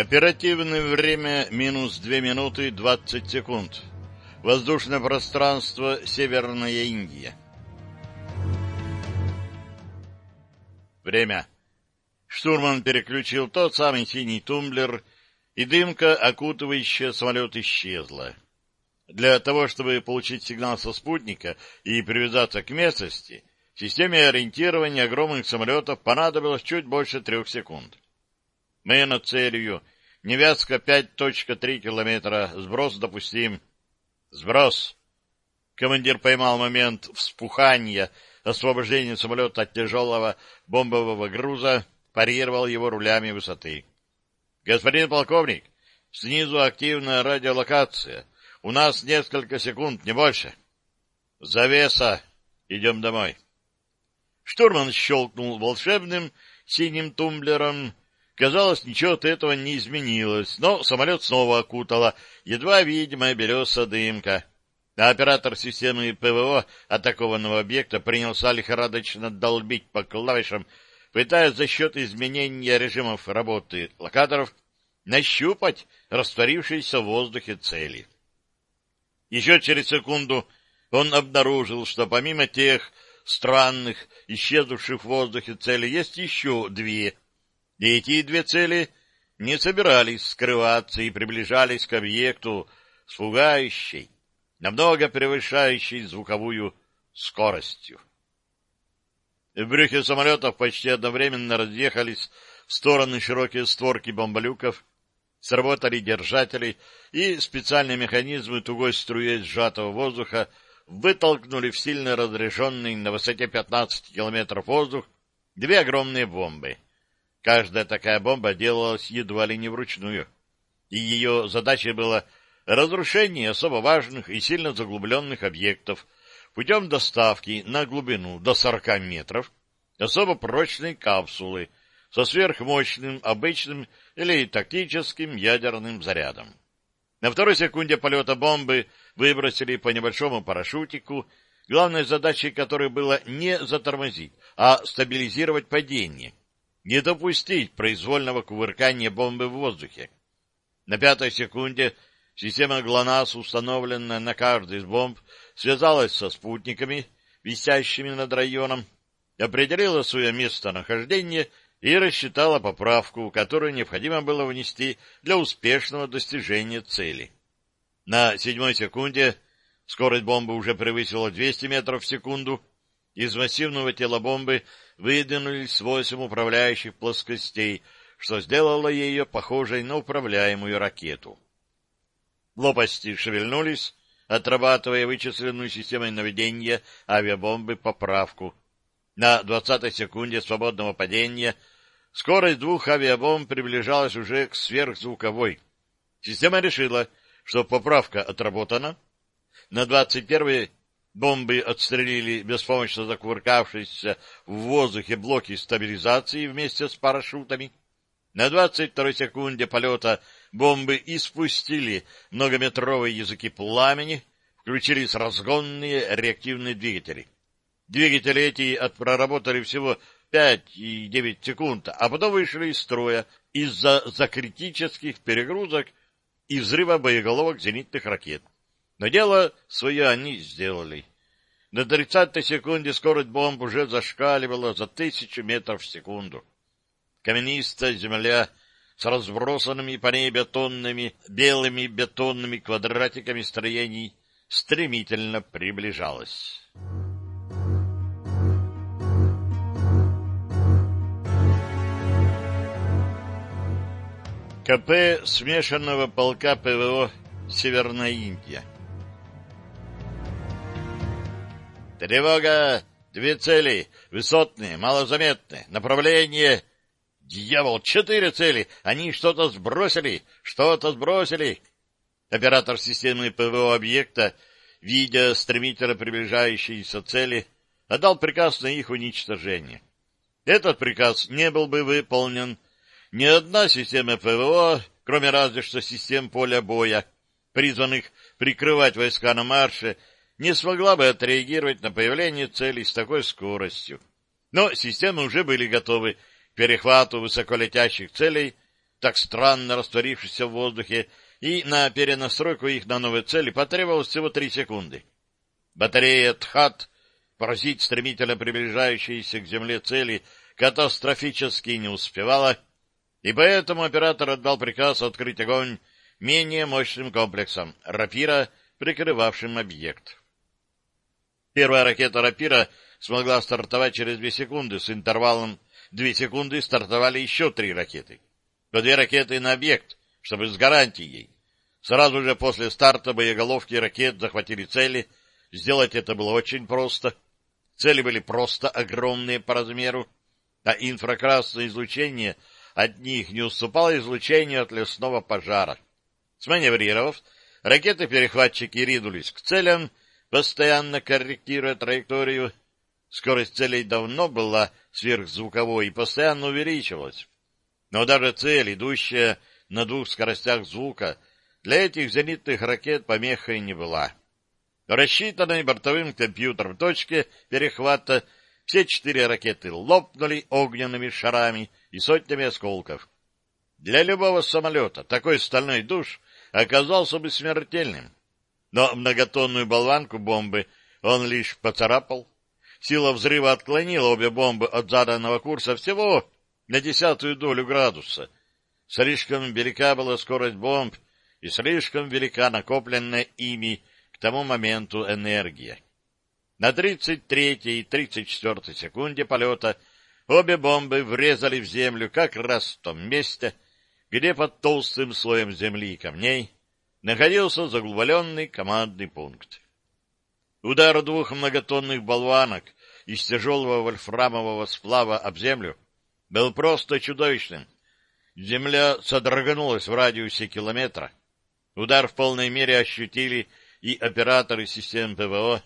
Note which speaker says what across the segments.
Speaker 1: Оперативное время минус 2 минуты 20 секунд. Воздушное пространство Северная Индия. Время. Штурман переключил тот самый синий тумблер, и дымка, окутывающая самолет, исчезла. Для того, чтобы получить сигнал со спутника и привязаться к местности, системе ориентирования огромных самолетов понадобилось чуть больше трех секунд. Мы над целью. Невязка 5.3 километра. Сброс допустим. Сброс. Командир поймал момент вспухания, освобождения самолета от тяжелого бомбового груза, парировал его рулями высоты. Господин полковник, снизу активная радиолокация. У нас несколько секунд, не больше. Завеса. Идем домой. Штурман щелкнул волшебным синим тумблером, Казалось, ничего от этого не изменилось, но самолет снова окутала едва видимая белесая дымка. А оператор системы ПВО атакованного объекта принялся лихорадочно долбить по клавишам, пытаясь за счет изменения режимов работы локаторов нащупать растворившиеся в воздухе цели. Еще через секунду он обнаружил, что помимо тех странных, исчезнувших в воздухе целей, есть еще две — эти две цели не собирались скрываться и приближались к объекту с пугающей, намного превышающей звуковую скоростью. В брюхе самолетов почти одновременно разъехались в стороны широкие створки бомболюков, сработали держатели, и специальные механизмы тугой струей сжатого воздуха вытолкнули в сильно разряженный на высоте 15 километров воздух две огромные бомбы — Каждая такая бомба делалась едва ли не вручную, и ее задачей было разрушение особо важных и сильно заглубленных объектов путем доставки на глубину до 40 метров особо прочной капсулы со сверхмощным обычным или тактическим ядерным зарядом. На второй секунде полета бомбы выбросили по небольшому парашютику, главной задачей которой было не затормозить, а стабилизировать падение — не допустить произвольного кувыркания бомбы в воздухе. На пятой секунде система ГЛОНАСС, установленная на каждой из бомб, связалась со спутниками, висящими над районом, определила свое местонахождение и рассчитала поправку, которую необходимо было внести для успешного достижения цели. На седьмой секунде скорость бомбы уже превысила 200 метров в секунду, из массивного тела бомбы выдвинулись восемь управляющих плоскостей, что сделало ее похожей на управляемую ракету. Лопасти шевельнулись, отрабатывая вычисленную системой наведения авиабомбы поправку. На двадцатой секунде свободного падения скорость двух авиабомб приближалась уже к сверхзвуковой. Система решила, что поправка отработана. На двадцать первой Бомбы отстрелили беспомощно закувыркавшиеся в воздухе блоки стабилизации вместе с парашютами. На 22 секунде полета бомбы испустили многометровые языки пламени, включились разгонные реактивные двигатели. Двигатели эти отпроработали всего 5 и 9 секунд, а потом вышли из строя из-за закритических перегрузок и взрыва боеголовок зенитных ракет. Но дело свое они сделали. На тридцатой секунде скорость бомб уже зашкаливала за тысячу метров в секунду. Каменистая земля с разбросанными по ней бетонными, белыми бетонными квадратиками строений стремительно приближалась. КП смешанного полка ПВО «Северная Индия». Тревога! Две цели, высотные, малозаметные. Направление... Дьявол, четыре цели! Они что-то сбросили, что-то сбросили. Оператор системы ПВО объекта, видя стремительно приближающиеся цели, отдал приказ на их уничтожение. Этот приказ не был бы выполнен. Ни одна система ПВО, кроме разве что систем поля боя, призванных прикрывать войска на марше, не смогла бы отреагировать на появление целей с такой скоростью. Но системы уже были готовы к перехвату высоколетящих целей так странно растворившихся в воздухе, и на перенастройку их на новые цели потребовалось всего три секунды. Батарея «Тхат» поразить стремительно приближающиеся к земле цели катастрофически не успевала, и поэтому оператор отдал приказ открыть огонь менее мощным комплексом «Рапира», прикрывавшим объект. Первая ракета «Рапира» смогла стартовать через две секунды с интервалом две секунды стартовали еще три ракеты. По две ракеты на объект, чтобы с гарантией. Сразу же после старта боеголовки ракет захватили цели. Сделать это было очень просто. Цели были просто огромные по размеру, а инфракрасное излучение от них не уступало излучению от лесного пожара. Сманеврировав, ракеты-перехватчики ринулись к целям, постоянно корректируя траекторию. Скорость целей давно была сверхзвуковой и постоянно увеличивалась. Но даже цель, идущая на двух скоростях звука, для этих зенитных ракет помехой не была. Рассчитанной бортовым компьютером точке перехвата все четыре ракеты лопнули огненными шарами и сотнями осколков. Для любого самолета такой стальной душ оказался бы смертельным. Но многотонную болванку бомбы он лишь поцарапал. Сила взрыва отклонила обе бомбы от заданного курса всего на десятую долю градуса. Слишком велика была скорость бомб и слишком велика накопленная ими к тому моменту энергия. На 33-й и 34-й секунде полета обе бомбы врезали в землю как раз в том месте, где под толстым слоем земли и камней находился заглубленный командный пункт. Удар двух многотонных болванок из тяжелого вольфрамового сплава об землю был просто чудовищным. Земля содрогнулась в радиусе километра. Удар в полной мере ощутили и операторы систем ПВО,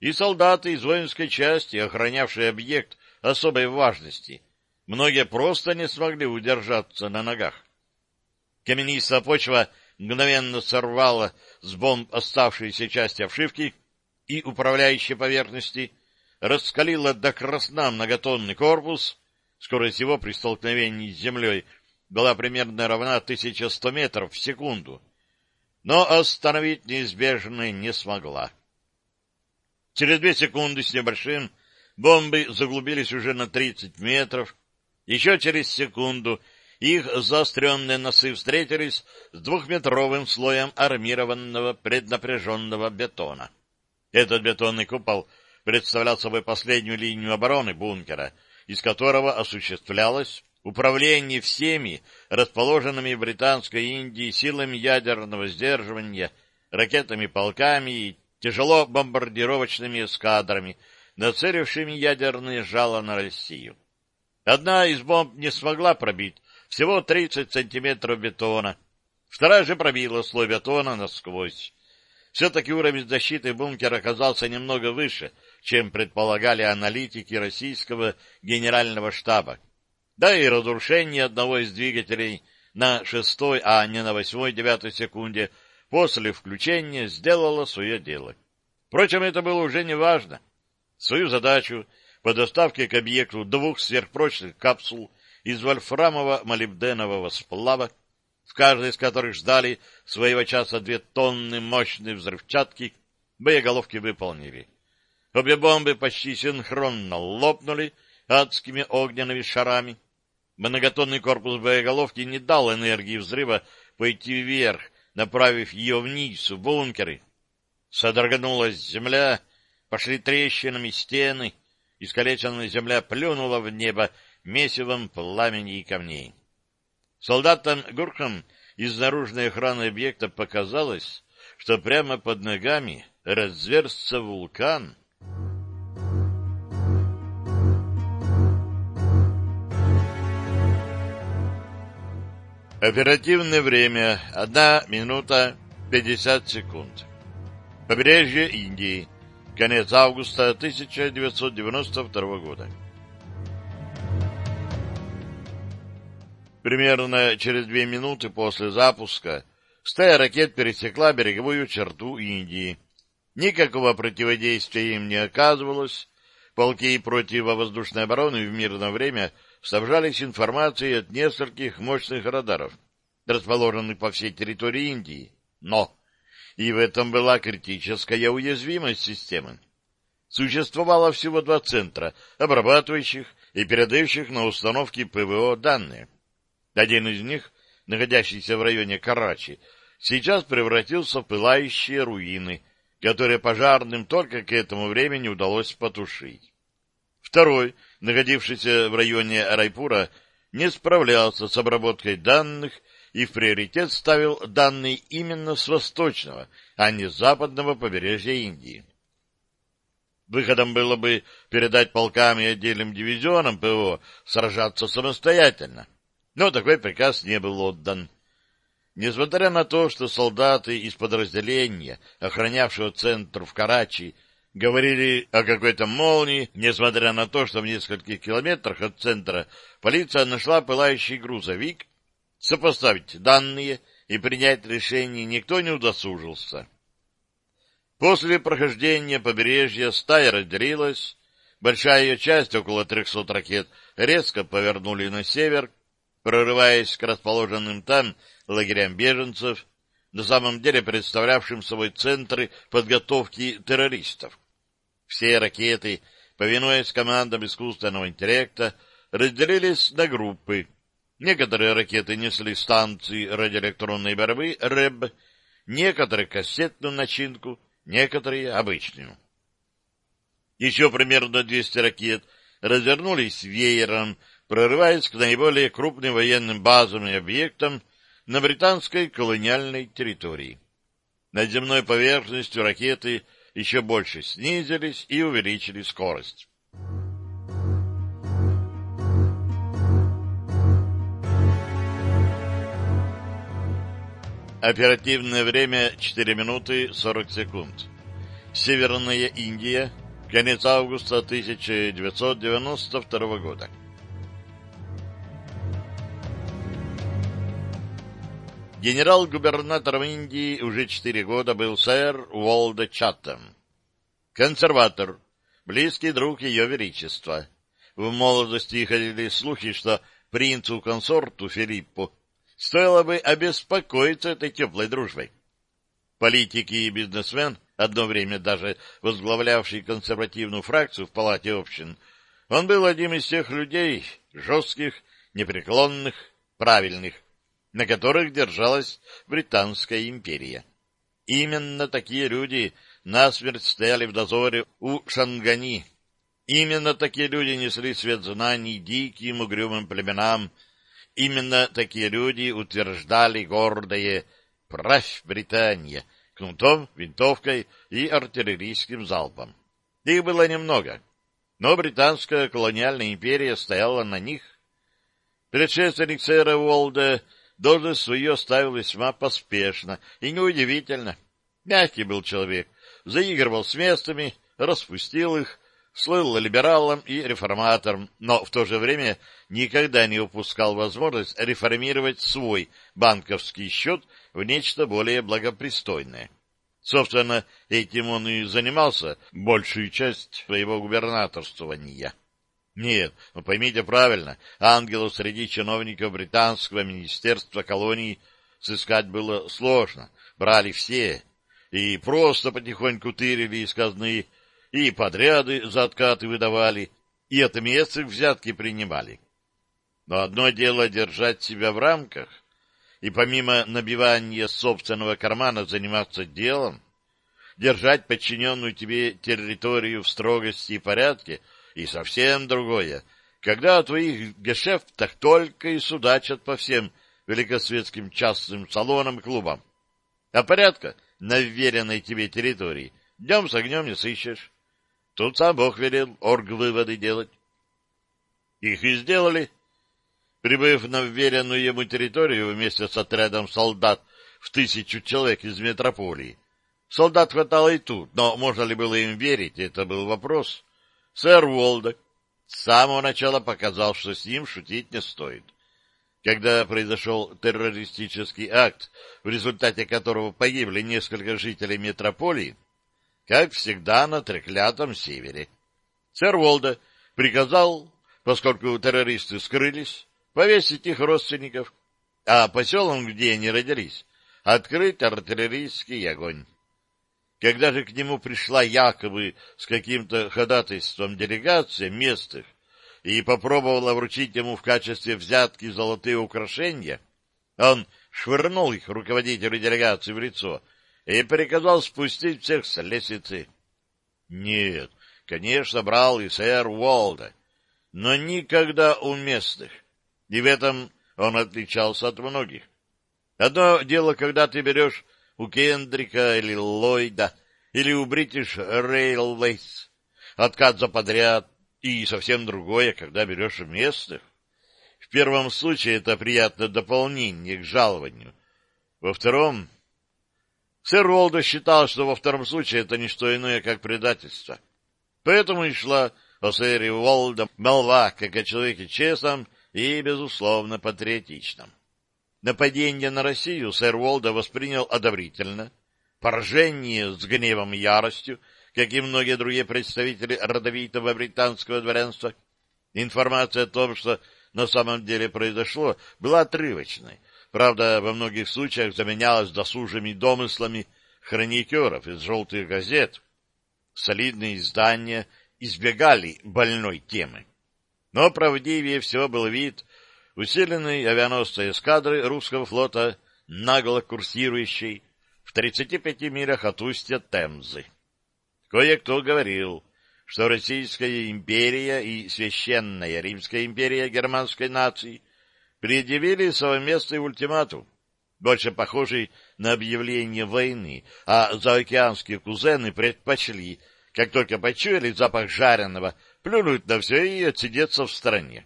Speaker 1: и солдаты из воинской части, охранявшие объект особой важности. Многие просто не смогли удержаться на ногах. Каменистая почва мгновенно сорвала с бомб оставшиеся части обшивки и управляющей поверхности, раскалила до красна многотонный корпус, Скорость его при столкновении с землей была примерно равна 1100 метров в секунду, но остановить неизбежное не смогла. Через две секунды с небольшим бомбы заглубились уже на 30 метров, еще через секунду их заостренные носы встретились с двухметровым слоем армированного преднапряженного бетона. Этот бетонный купол представлял собой последнюю линию обороны бункера — из которого осуществлялось управление всеми расположенными в Британской Индии силами ядерного сдерживания, ракетами-полками и тяжело бомбардировочными эскадрами, нацелившими ядерные жало на Россию. Одна из бомб не смогла пробить всего 30 сантиметров бетона, вторая же пробила слой бетона насквозь. Все-таки уровень защиты бункера оказался немного выше — чем предполагали аналитики российского генерального штаба. Да и разрушение одного из двигателей на шестой, а не на восьмой-девятой секунде после включения сделало свое дело. Впрочем, это было уже не важно. Свою задачу по доставке к объекту двух сверхпрочных капсул из вольфрамово-молибденового сплава, в каждой из которых ждали своего часа две тонны мощной взрывчатки, боеголовки выполнили. Обе бомбы почти синхронно лопнули адскими огненными шарами. Многотонный корпус боеголовки не дал энергии взрыва пойти вверх, направив ее вниз, в бункеры. Содрогнулась земля, пошли трещинами стены, искалеченная земля плюнула в небо месивом пламени и камней. Солдатам Гурхам из наружной охраны объекта показалось, что прямо под ногами разверзся вулкан — Оперативное время — одна минута пятьдесят секунд. Побережье Индии. Конец августа 1992 года. Примерно через две минуты после запуска стая ракет пересекла береговую черту Индии. Никакого противодействия им не оказывалось. Полки противовоздушной обороны в мирное время снабжались информацией от нескольких мощных радаров, расположенных по всей территории Индии. Но и в этом была критическая уязвимость системы. Существовало всего два центра, обрабатывающих и передающих на установки ПВО данные. Один из них, находящийся в районе Карачи, сейчас превратился в пылающие руины, которые пожарным только к этому времени удалось потушить. Второй, находившийся в районе Райпура, не справлялся с обработкой данных и в приоритет ставил данные именно с восточного, а не с западного побережья Индии. Выходом было бы передать полкам и отдельным дивизионам ПВО сражаться самостоятельно, но такой приказ не был отдан. Несмотря на то, что солдаты из подразделения, охранявшего центр в Карачи, говорили о какой-то молнии, несмотря на то, что в нескольких километрах от центра полиция нашла пылающий грузовик, сопоставить данные и принять решение никто не удосужился. После прохождения побережья стая разделилась, большая ее часть, около трехсот ракет, резко повернули на север, прорываясь к расположенным там лагерям беженцев, на самом деле представлявшим собой центры подготовки террористов. Все ракеты, повинуясь командам искусственного интеллекта, разделились на группы. Некоторые ракеты несли станции радиоэлектронной борьбы РЭБ, некоторые кассетную начинку, некоторые обычную. Еще примерно 200 ракет развернулись веером, прорываясь к наиболее крупным военным базам и объектам на британской колониальной территории. Над земной поверхностью ракеты еще больше снизились и увеличили скорость. Оперативное время 4 минуты 40 секунд. Северная Индия. Конец августа 1992 года. Генерал-губернатором Индии уже четыре года был сэр Уолда Чаттем. Консерватор, близкий друг Ее Величества. В молодости ходили слухи, что принцу-консорту Филиппу стоило бы обеспокоиться этой теплой дружбой. Политики и бизнесмен, одно время даже возглавлявший консервативную фракцию в Палате общин, он был одним из тех людей, жестких, непреклонных, правильных, на которых держалась Британская империя. Именно такие люди насмерть стояли в дозоре у Шангани. Именно такие люди несли свет знаний диким угрюмым племенам. Именно такие люди утверждали гордое «Правь, Британия!» кнутом, винтовкой и артиллерийским залпом. Их было немного, но британская колониальная империя стояла на них. Предшественник сэра Уолда должность свою оставил весьма поспешно, и неудивительно. Мягкий был человек, заигрывал с местами, распустил их, слыл либералом и реформатором, но в то же время никогда не упускал возможность реформировать свой банковский счет в нечто более благопристойное. Собственно, этим он и занимался большую часть своего губернаторствования. Нет, ну поймите правильно, ангелу среди чиновников британского министерства колоний сыскать было сложно. Брали все, и просто потихоньку тырили из казны, и подряды за откаты выдавали, и от местных взятки принимали. Но одно дело держать себя в рамках, и помимо набивания собственного кармана заниматься делом, держать подчиненную тебе территорию в строгости и порядке — и совсем другое, когда о твоих гешефтах только и судачат по всем великосветским частным салонам и клубам. А порядка на вверенной тебе территории днем с огнем не сыщешь. Тут сам Бог велел орг-выводы делать. Их и сделали. Прибыв на вверенную ему территорию вместе с отрядом солдат в тысячу человек из метрополии, солдат хватало и тут, но можно ли было им верить, это был вопрос. Сэр Уолдек с самого начала показал, что с ним шутить не стоит. Когда произошел террористический акт, в результате которого погибли несколько жителей метрополии, как всегда на треклятом севере, сэр Уолда приказал поскольку террористы скрылись, повесить их родственников, а по селам, где они родились, открыть артиллерийский огонь. Когда же к нему пришла якобы с каким-то ходатайством делегация местных и попробовала вручить ему в качестве взятки золотые украшения, он швырнул их руководителю делегации в лицо и приказал спустить всех с лестницы. Нет, конечно, брал и сэр Уолда, но никогда у местных, и в этом он отличался от многих. Одно дело, когда ты берешь у Кендрика или Ллойда, или у British Railways откат за подряд, и совсем другое, когда берешь местных. В первом случае это приятное дополнение к жалованию. Во втором... Сэр Уолдо считал, что во втором случае это не что иное, как предательство. Поэтому и шла о сэре Уолдо молва, как о человеке честном и, безусловно, патриотичном. Нападение на Россию сэр Уолдо воспринял одобрительно. Поражение с гневом и яростью, как и многие другие представители родовитого британского дворянства. Информация о том, что на самом деле произошло, была отрывочной. Правда, во многих случаях заменялась досужими домыслами хроникеров из желтых газет. Солидные издания избегали больной темы. Но правдивее всего был вид усиленной авианосной эскадры русского флота, нагло курсирующей в 35 милях от устья Темзы. Кое-кто говорил, что Российская империя и Священная Римская империя германской нации предъявили совместный ультиматум, больше похожий на объявление войны, а заокеанские кузены предпочли, как только почуяли запах жареного, плюнуть на все и отсидеться в стороне.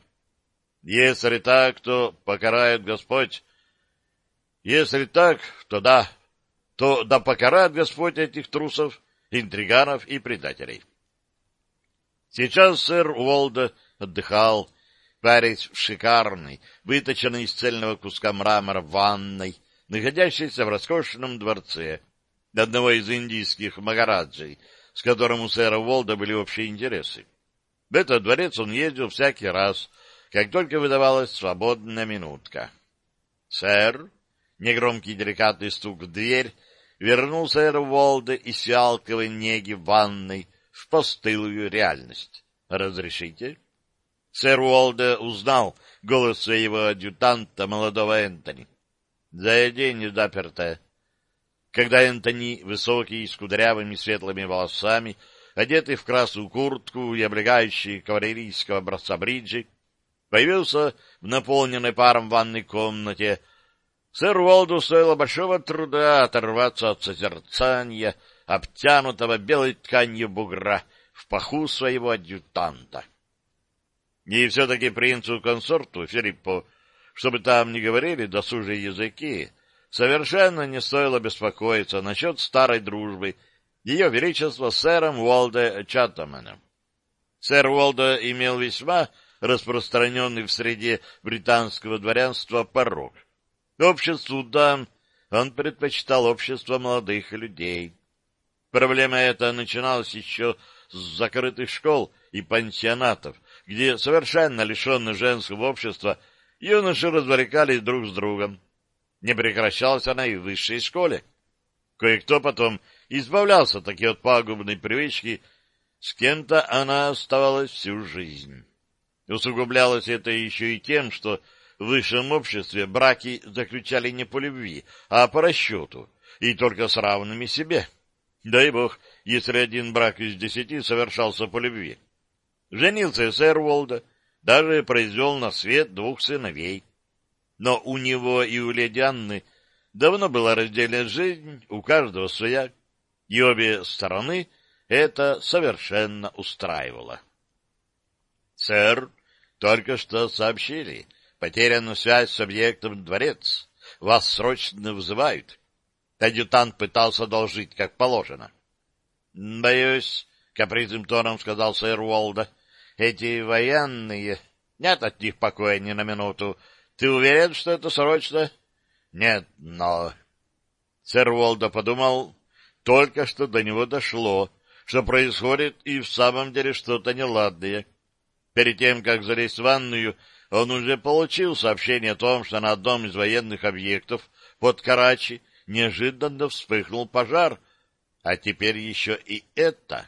Speaker 1: Если так, то покарает Господь. Если так, то да, то да покарает Господь этих трусов, интриганов и предателей. Сейчас сэр Уолда отдыхал, парясь в шикарной, выточенной из цельного куска мрамора ванной, находящейся в роскошном дворце одного из индийских магараджей, с которым у сэра Уолда были общие интересы. В этот дворец он ездил всякий раз, как только выдавалась свободная минутка. «Сэр!» — негромкий деликатный стук в дверь вернул сэра Уолда из фиалковой неги в ванной в постылую реальность. «Разрешите?» Сэр Уолда узнал голос своего адъютанта, молодого Энтони. «Зайди, не заперто». Когда Энтони, высокий, с кудрявыми светлыми волосами, одетый в красную куртку и облегающий кавалерийского образца бриджи, появился в наполненной паром ванной комнате. Сэр Уолду стоило большого труда оторваться от созерцания, обтянутого белой тканью бугра в паху своего адъютанта. И все-таки принцу-консорту Филиппу, чтобы там не говорили досужие языки, совершенно не стоило беспокоиться насчет старой дружбы ее величества с сэром Уолде Чаттаманом. Сэр Уолда имел весьма распространенный в среде британского дворянства порог. Обществу дам он предпочитал общество молодых людей. Проблема эта начиналась еще с закрытых школ и пансионатов, где совершенно лишенные женского общества юноши развлекались друг с другом. Не прекращалась она и в высшей школе. Кое-кто потом избавлялся таки от пагубной привычки, с кем-то она оставалась всю жизнь. Усугублялось это еще и тем, что в высшем обществе браки заключали не по любви, а по расчету, и только с равными себе. Дай бог, если один брак из десяти совершался по любви. Женился сэр Уолда, даже произвел на свет двух сыновей. Но у него и у леди Анны давно была раздельная жизнь, у каждого своя, и обе стороны это совершенно устраивало. «Сэр, только что сообщили. Потеряна связь с объектом дворец. Вас срочно вызывают». Адъютант пытался должить, как положено. «Боюсь», — капризным тоном сказал сэр Уолда, — «эти военные... Нет от них покоя ни на минуту. Ты уверен, что это срочно?» «Нет, но...» Сэр Уолда подумал, только что до него дошло, что происходит и в самом деле что-то неладное. Перед тем, как залезть в ванную, он уже получил сообщение о том, что на одном из военных объектов под Карачи неожиданно вспыхнул пожар, а теперь еще и это.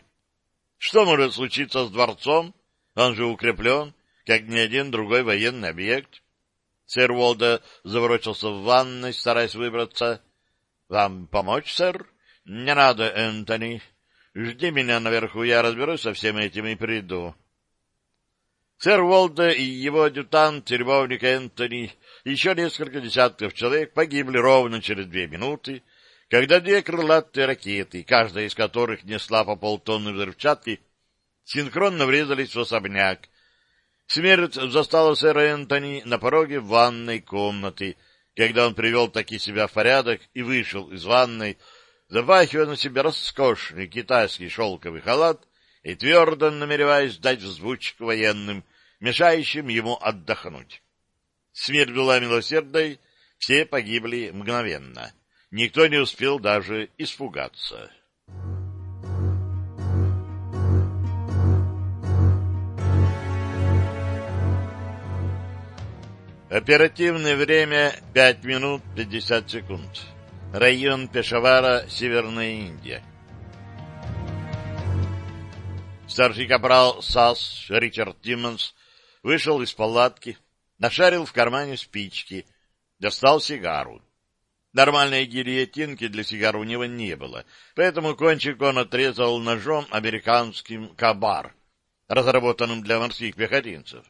Speaker 1: Что может случиться с дворцом? Он же укреплен, как ни один другой военный объект. Сэр Уолда заворочился в ванной, стараясь выбраться. — Вам помочь, сэр? — Не надо, Энтони. Жди меня наверху, я разберусь со всем этим и приду. Сэр Уолда и его адъютант, любовник Энтони, еще несколько десятков человек погибли ровно через две минуты, когда две крылатые ракеты, каждая из которых несла по полтонны взрывчатки, синхронно врезались в особняк. Смерть застала сэра Энтони на пороге ванной комнаты, когда он привел таки себя в порядок и вышел из ванной, запахивая на себе роскошный китайский шелковый халат и твердо намереваясь дать взбучку военным, мешающим ему отдохнуть. Смерть была милосердной, все погибли мгновенно. Никто не успел даже испугаться. Оперативное время 5 минут 50 секунд. Район Пешавара, Северная Индия. Старший капрал САС Ричард Тиммонс вышел из палатки, нашарил в кармане спички, достал сигару. Нормальной гильотинки для сигар у него не было, поэтому кончик он отрезал ножом американским кабар, разработанным для морских пехотинцев.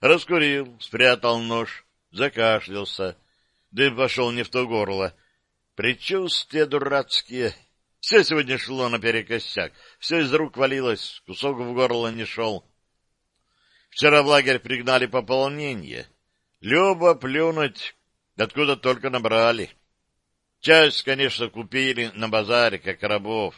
Speaker 1: Раскурил, спрятал нож, закашлялся. Дым пошел не в то горло. Предчувствия дурацкие. Все сегодня шло наперекосяк, все из рук валилось, кусок в горло не шел. Вчера в лагерь пригнали пополнение. Любо плюнуть, откуда только набрали. Часть, конечно, купили на базаре, как рабов.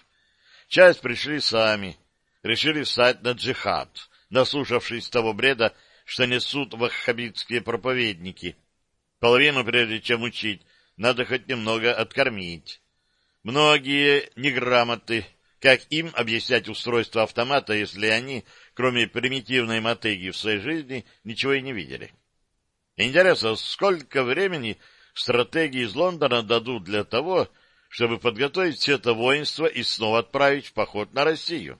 Speaker 1: Часть пришли сами, решили встать на джихад, наслушавшись того бреда, что несут ваххабитские проповедники. Половину, прежде чем учить, надо хоть немного откормить. Многие неграмоты, как им объяснять устройство автомата, если они, кроме примитивной мотыги в своей жизни, ничего и не видели. Интересно, сколько времени стратегии из Лондона дадут для того, чтобы подготовить все это воинство и снова отправить в поход на Россию.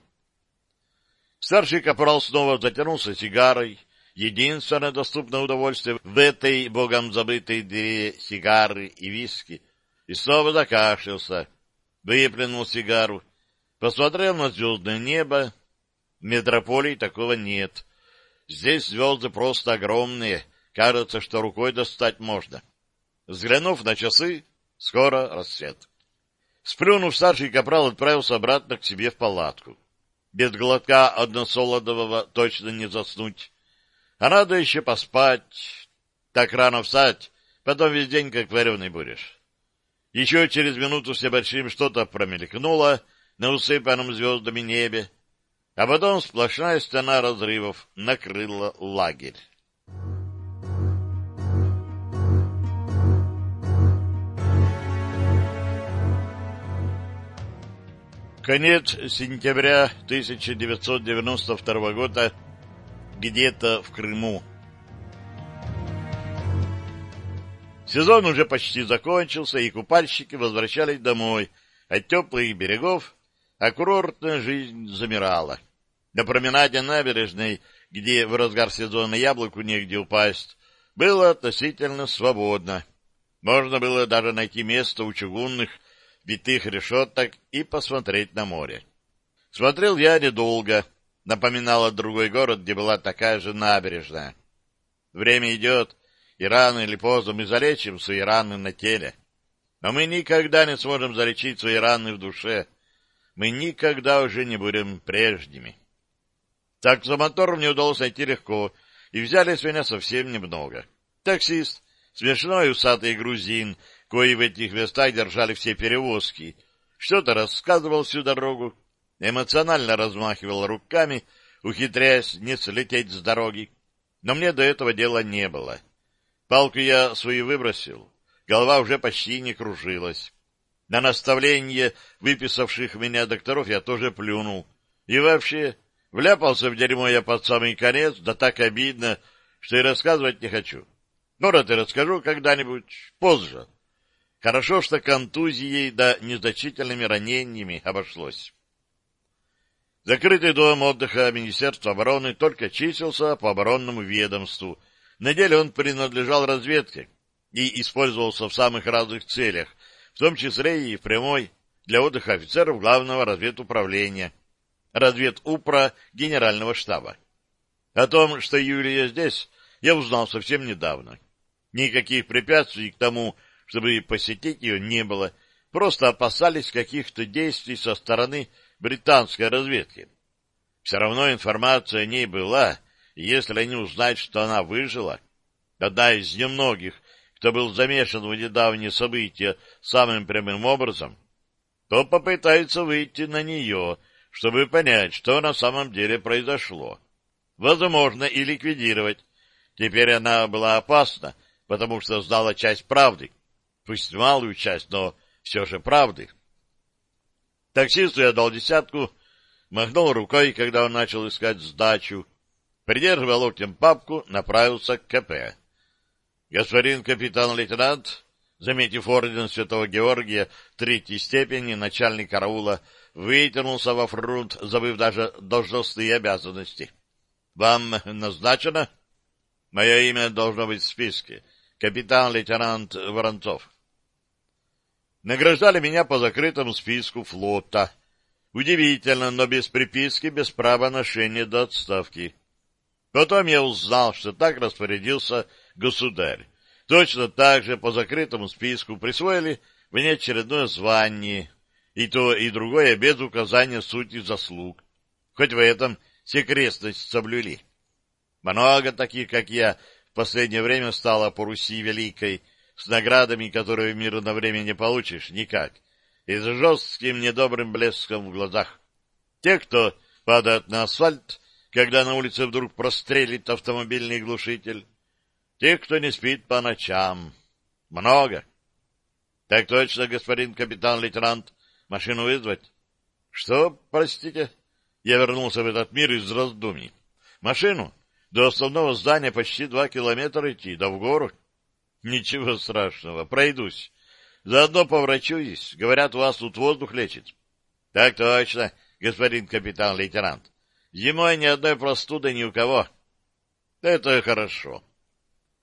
Speaker 1: Старший капрал снова затянулся сигарой. Единственное доступное удовольствие в этой богом забытой дыре сигары и виски. И снова закашлялся, выплюнул сигару, посмотрел на звездное небо. В метрополии такого нет. Здесь звезды просто огромные, кажется, что рукой достать можно. — Взглянув на часы, скоро рассвет. Сплюнув, старший капрал отправился обратно к себе в палатку. Без глотка односолодового точно не заснуть. А надо еще поспать. Так рано встать, потом весь день как вареный будешь. Еще через минуту с небольшим что-то промелькнуло на усыпанном звездами небе, а потом сплошная стена разрывов накрыла лагерь. Конец сентября 1992 года где-то в Крыму. Сезон уже почти закончился, и купальщики возвращались домой от теплых берегов, а курортная жизнь замирала. На променаде набережной, где в разгар сезона яблоку негде упасть, было относительно свободно. Можно было даже найти место у чугунных битых решеток и посмотреть на море. Смотрел я недолго, напоминало другой город, где была такая же набережная. Время идет, и рано или поздно мы залечим свои раны на теле. Но мы никогда не сможем залечить свои раны в душе. Мы никогда уже не будем прежними. Так за мотор мне удалось найти легко, и взяли с меня совсем немного. Таксист, смешной усатый грузин, кои в этих местах держали все перевозки. Что-то рассказывал всю дорогу, эмоционально размахивал руками, ухитряясь не слететь с дороги. Но мне до этого дела не было. Палку я свою выбросил, голова уже почти не кружилась. На наставление выписавших меня докторов я тоже плюнул. И вообще, Вляпался в дерьмо я под самый конец, да так обидно, что и рассказывать не хочу. Может, и расскажу когда-нибудь позже. Хорошо, что контузией да незначительными ранениями обошлось. Закрытый дом отдыха Министерства обороны только числился по оборонному ведомству. На деле он принадлежал разведке и использовался в самых разных целях, в том числе и в прямой для отдыха офицеров главного разведуправления, разведупра генерального штаба. О том, что Юлия здесь, я узнал совсем недавно. Никаких препятствий к тому, чтобы посетить ее, не было, просто опасались каких-то действий со стороны британской разведки. Все равно информация о ней была, если они узнают, что она выжила, одна из немногих, кто был замешан в недавние события самым прямым образом, то попытаются выйти на нее, чтобы понять, что на самом деле произошло. Возможно, и ликвидировать. Теперь она была опасна, потому что знала часть правды. Пусть малую часть, но все же правды. Таксисту я дал десятку, махнул рукой, когда он начал искать сдачу, придерживая локтем папку, направился к КП. Господин капитан-лейтенант, заметив орден святого Георгия третьей степени, начальник караула, вытянулся во фронт, забыв даже должностные обязанности. — Вам назначено? — Мое имя должно быть в списке. Капитан-лейтенант Воронцов. Награждали меня по закрытому списку флота. Удивительно, но без приписки, без права ношения до отставки. Потом я узнал, что так распорядился государь. Точно так же по закрытому списку присвоили внеочередное звание, и то, и другое без указания сути заслуг. Хоть в этом секретность соблюли. Много таких, как я, в последнее время стало по Руси Великой, с наградами, которые в миру на время не получишь никак, и с жестким недобрым блеском в глазах. Те, кто падает на асфальт, когда на улице вдруг прострелит автомобильный глушитель, те, кто не спит по ночам. Много. — Так точно, господин капитан-лейтенант. Машину вызвать? — Что, простите? Я вернулся в этот мир из раздумий. — Машину? До основного здания почти два километра идти, да в гору. — Ничего страшного, пройдусь. Заодно поврачуюсь. Говорят, у вас тут воздух лечит. — Так точно, господин капитан-лейтенант. Зимой ни одной простуды ни у кого. — Это хорошо.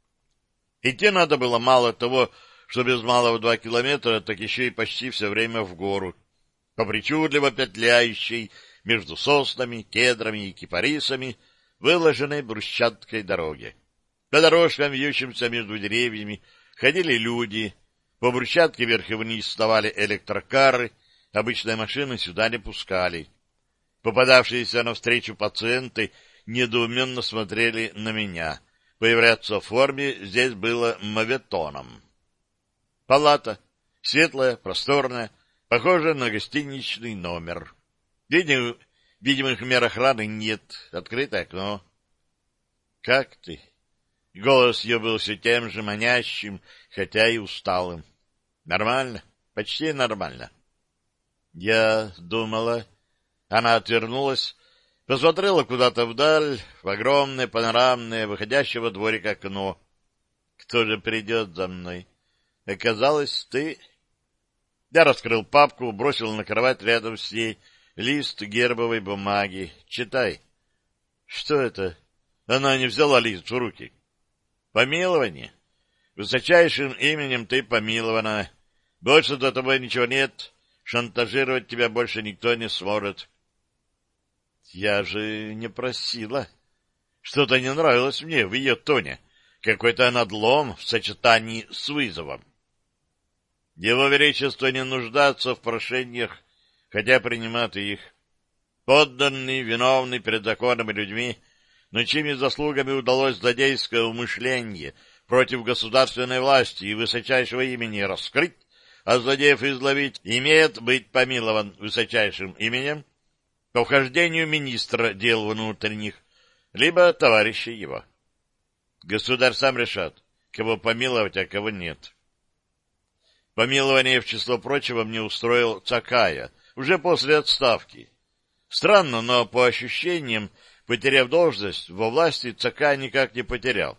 Speaker 1: — Идти надо было мало того, что без малого два километра, так еще и почти все время в гору, по причудливо петляющей между соснами, кедрами и кипарисами, выложенной брусчаткой дороге. По дорожкам, вьющимся между деревьями, ходили люди, по брусчатке вверх и вниз вставали электрокары, обычные машины сюда не пускали. Попадавшиеся навстречу пациенты недоуменно смотрели на меня — Появляться в форме здесь было моветоном. Палата. Светлая, просторная, похожая на гостиничный номер. Видим, видимых мер охраны нет. Открытое окно. — Как ты? Голос ее был все тем же манящим, хотя и усталым. — Нормально, почти нормально. Я думала... Она отвернулась, Посмотрела куда-то вдаль, в огромное панорамное, выходящее во дворик окно. Кто же придет за мной? Оказалось, ты... Я раскрыл папку, бросил на кровать рядом с ней лист гербовой бумаги. Читай. Что это? Она не взяла лист в руки. Помилование. Высочайшим именем ты помилована. Больше до тобой ничего нет. Шантажировать тебя больше никто не сможет. Я же не просила. Что-то не нравилось мне в ее тоне. Какой-то надлом в сочетании с вызовом. Его Величество не нуждается в прошениях, хотя принимает их. Подданный, виновный перед законом людьми, но чьими заслугами удалось злодейское умышление против государственной власти и высочайшего имени раскрыть, а злодеев изловить, имеет быть помилован высочайшим именем по вхождению министра дел внутренних, либо товарищей его. Государь сам решат, кого помиловать, а кого нет. Помилование, в число прочего, мне устроил Цакая, уже после отставки. Странно, но по ощущениям, потеряв должность, во власти ЦК никак не потерял.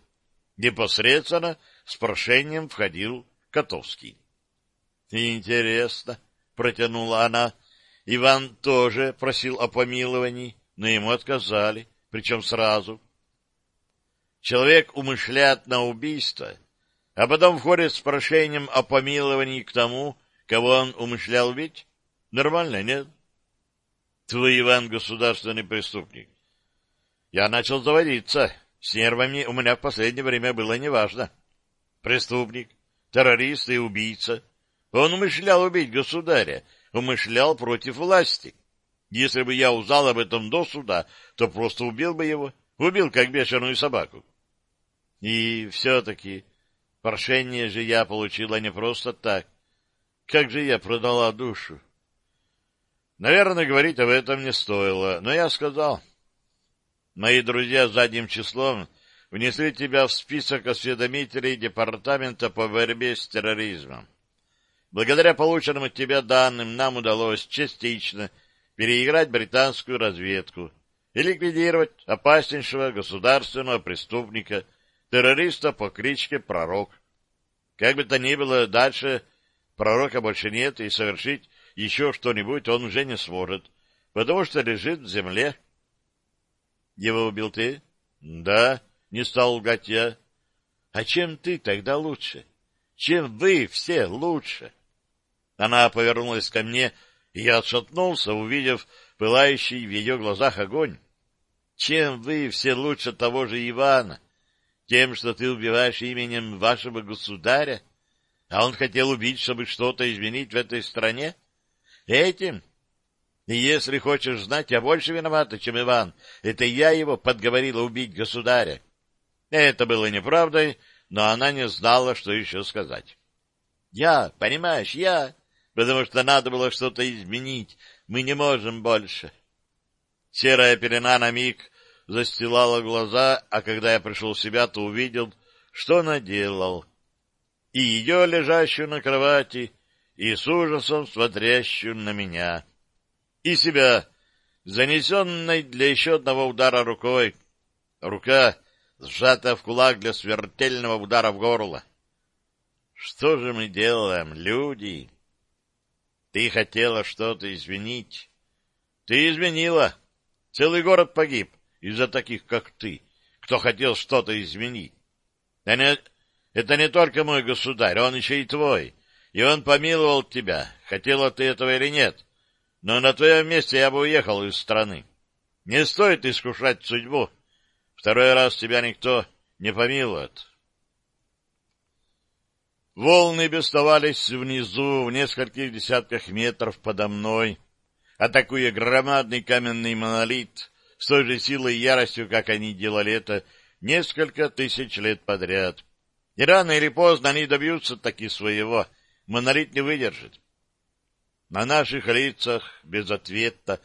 Speaker 1: Непосредственно с прошением входил Котовский. «Интересно», — протянула она. Иван тоже просил о помиловании, но ему отказали, причем сразу. Человек умышляет на убийство, а потом входит с прошением о помиловании к тому, кого он умышлял убить? Нормально, нет? Твой Иван государственный преступник. Я начал заводиться. С нервами у меня в последнее время было неважно. Преступник, террорист и убийца. Он умышлял убить государя, умышлял против власти. Если бы я узнал об этом до суда, то просто убил бы его. Убил, как бешеную собаку. И все-таки прошение же я получила не просто так. Как же я продала душу? Наверное, говорить об этом не стоило, но я сказал. Мои друзья задним числом внесли тебя в список осведомителей Департамента по борьбе с терроризмом. Благодаря полученным от тебя данным нам удалось частично переиграть британскую разведку и ликвидировать опаснейшего государственного преступника, террориста по кличке Пророк. Как бы то ни было, дальше пророка больше нет, и совершить еще что-нибудь он уже не сможет, потому что лежит в земле. Его убил ты? Да, не стал лгать я. А чем ты тогда лучше? Чем вы все лучше? Она повернулась ко мне, и я отшатнулся, увидев пылающий в ее глазах огонь. Чем вы все лучше того же Ивана? Тем, что ты убиваешь именем вашего государя? А он хотел убить, чтобы что-то изменить в этой стране? Этим? И если хочешь знать, я больше виновата, чем Иван. Это я его подговорила убить государя. Это было неправдой, но она не знала, что еще сказать. Я, понимаешь, я, потому что надо было что-то изменить. Мы не можем больше. Серая пелена на миг застилала глаза, а когда я пришел в себя, то увидел, что наделал. И ее, лежащую на кровати, и с ужасом смотрящую на меня. И себя, занесенной для еще одного удара рукой. Рука, сжатая в кулак для смертельного удара в горло. Что же мы делаем, люди? Ты хотела что-то изменить. Ты изменила. Целый город погиб из-за таких, как ты, кто хотел что-то изменить. Это не только мой государь, он еще и твой и он помиловал тебя, хотела ты этого или нет. Но на твоем месте я бы уехал из страны. Не стоит искушать судьбу. Второй раз тебя никто не помилует. Волны беставались внизу, в нескольких десятках метров подо мной, атакуя громадный каменный монолит с той же силой и яростью, как они делали это несколько тысяч лет подряд. И рано или поздно они добьются таки своего — монолит не выдержит. На наших лицах без ответа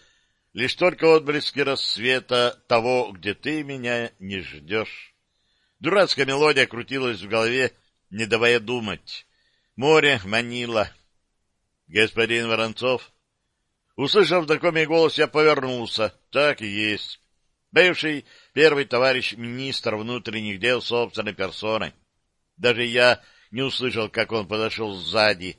Speaker 1: лишь только отблески рассвета того, где ты меня не ждешь. Дурацкая мелодия крутилась в голове, не давая думать. Море манило. Господин Воронцов. Услышав знакомый голос, я повернулся. Так и есть. Бывший первый товарищ министр внутренних дел собственной персоной. Даже я не услышал, как он подошел сзади.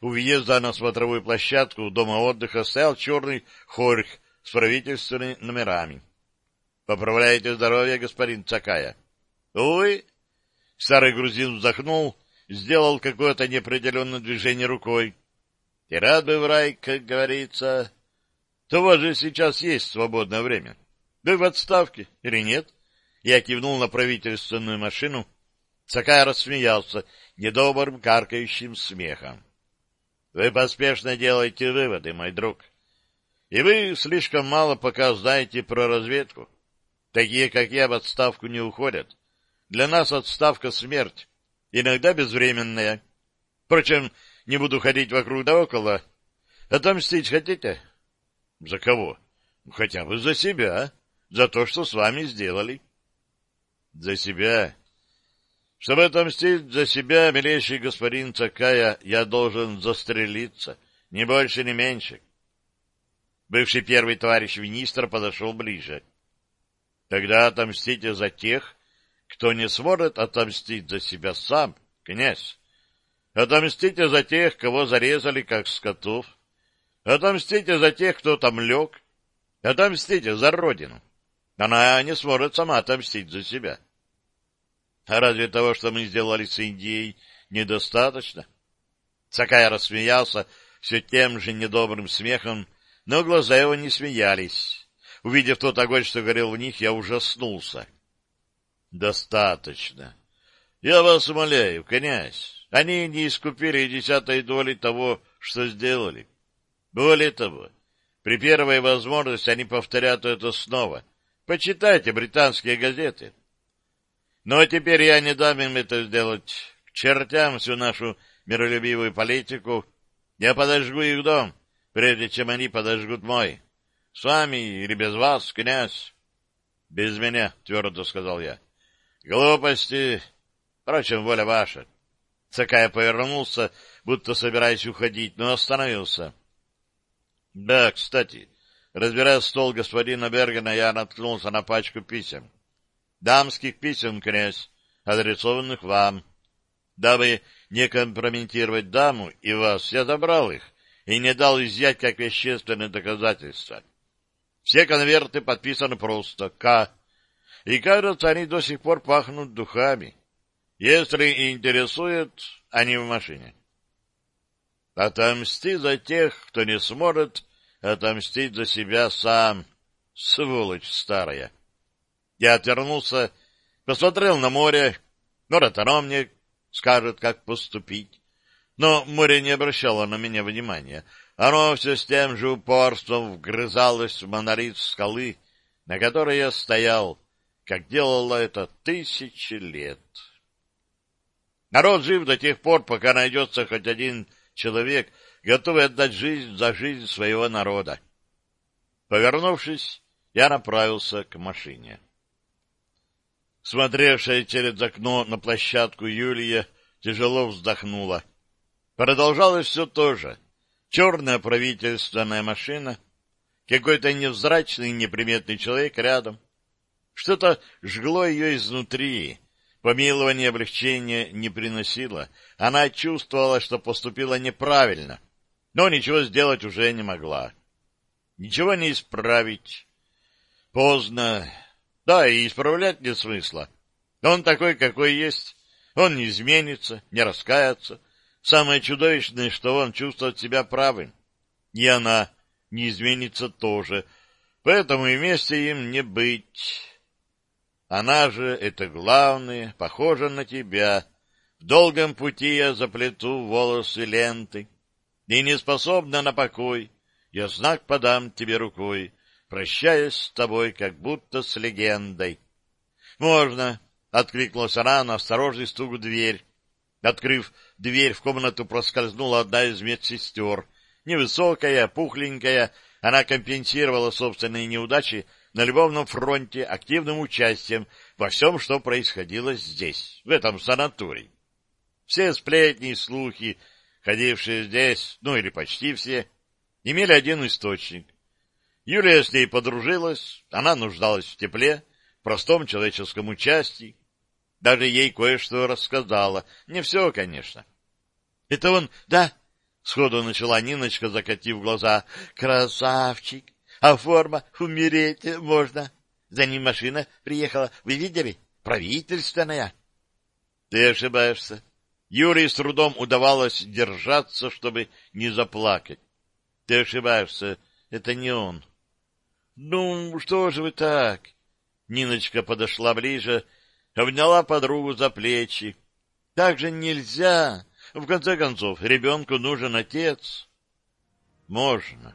Speaker 1: У въезда на смотровую площадку дома отдыха стоял черный хорьх с правительственными номерами. — Поправляете здоровье, господин Цакая? — Увы. Старый грузин вздохнул, сделал какое-то неопределенное движение рукой. — И рад бы в рай, как говорится. — То у вас же сейчас есть свободное время. Вы в отставке или нет? Я кивнул на правительственную машину. Цакая рассмеялся недобрым каркающим смехом. Вы поспешно делаете выводы, мой друг. И вы слишком мало пока знаете про разведку. Такие, как я, в отставку не уходят. Для нас отставка — смерть, иногда безвременная. Впрочем, не буду ходить вокруг да около. Отомстить хотите? За кого? Хотя бы за себя, за то, что с вами сделали. За себя чтобы отомстить за себя, милейший господин Цакая, я должен застрелиться, ни больше, ни меньше. Бывший первый товарищ министра подошел ближе. Тогда отомстите за тех, кто не сможет отомстить за себя сам, князь. Отомстите за тех, кого зарезали, как скотов. Отомстите за тех, кто там лег. Отомстите за родину. Она не сможет сама отомстить за себя. А разве того, что мы сделали с Индией, недостаточно? Сакай рассмеялся все тем же недобрым смехом, но глаза его не смеялись. Увидев тот огонь, что горел в них, я ужаснулся. Достаточно. Я вас умоляю, князь, они не искупили десятой доли того, что сделали. Более того, при первой возможности они повторят это снова. Почитайте британские газеты. Но теперь я не дам им это сделать. К чертям всю нашу миролюбивую политику. Я подожгу их дом, прежде чем они подожгут мой. С вами или без вас, князь? — Без меня, — твердо сказал я. — Глупости. Впрочем, воля ваша. Цакая повернулся, будто собираясь уходить, но остановился. — Да, кстати, разбирая стол господина Бергена, я наткнулся на пачку писем. Дамских писем, князь, адресованных вам. Дабы не компрометировать даму и вас, я забрал их и не дал изъять как вещественное доказательство. Все конверты подписаны просто «К», и, кажется, они до сих пор пахнут духами. Если интересует, они в машине. Отомсти за тех, кто не сможет отомстить за себя сам, сволочь старая. Я отвернулся, посмотрел на море, но Ротаро мне скажет, как поступить. Но море не обращало на меня внимания. Оно все с тем же упорством вгрызалось в монолит скалы, на которой я стоял, как делало это тысячи лет. Народ жив до тех пор, пока найдется хоть один человек, готовый отдать жизнь за жизнь своего народа. Повернувшись, я направился к машине. Смотревшая через окно на площадку Юлия тяжело вздохнула. Продолжалось все то же. Черная правительственная машина, какой-то невзрачный неприметный человек рядом. Что-то жгло ее изнутри. Помилование облегчения не приносило. Она чувствовала, что поступила неправильно, но ничего сделать уже не могла. Ничего не исправить. Поздно. Да, и исправлять нет смысла. Он такой, какой есть. Он не изменится, не раскается, Самое чудовищное, что он чувствует себя правым. И она не изменится тоже, поэтому и вместе им не быть. Она же, это главное, похожа на тебя. В долгом пути я заплету волосы ленты, и не способна на покой. Я знак подам тебе рукой, прощаясь с тобой, как будто с легендой. — Можно, — откликнулась она на осторожный стук в дверь. Открыв дверь, в комнату проскользнула одна из медсестер. Невысокая, пухленькая, она компенсировала собственные неудачи на любовном фронте активным участием во всем, что происходило здесь, в этом санатории. Все сплетни и слухи, ходившие здесь, ну или почти все, имели один источник. Юлия с ней подружилась, она нуждалась в тепле, в простом человеческом участии, даже ей кое-что рассказала. Не все, конечно. — Это он, да? — сходу начала Ниночка, закатив глаза. — Красавчик! А форма умереть можно. За ним машина приехала. Вы видели? Правительственная. — Ты ошибаешься. Юрий с трудом удавалось держаться, чтобы не заплакать. — Ты ошибаешься. Это не он. — Ну, что же вы так? Ниночка подошла ближе обняла подругу за плечи. Так же нельзя. В конце концов, ребенку нужен отец. Можно.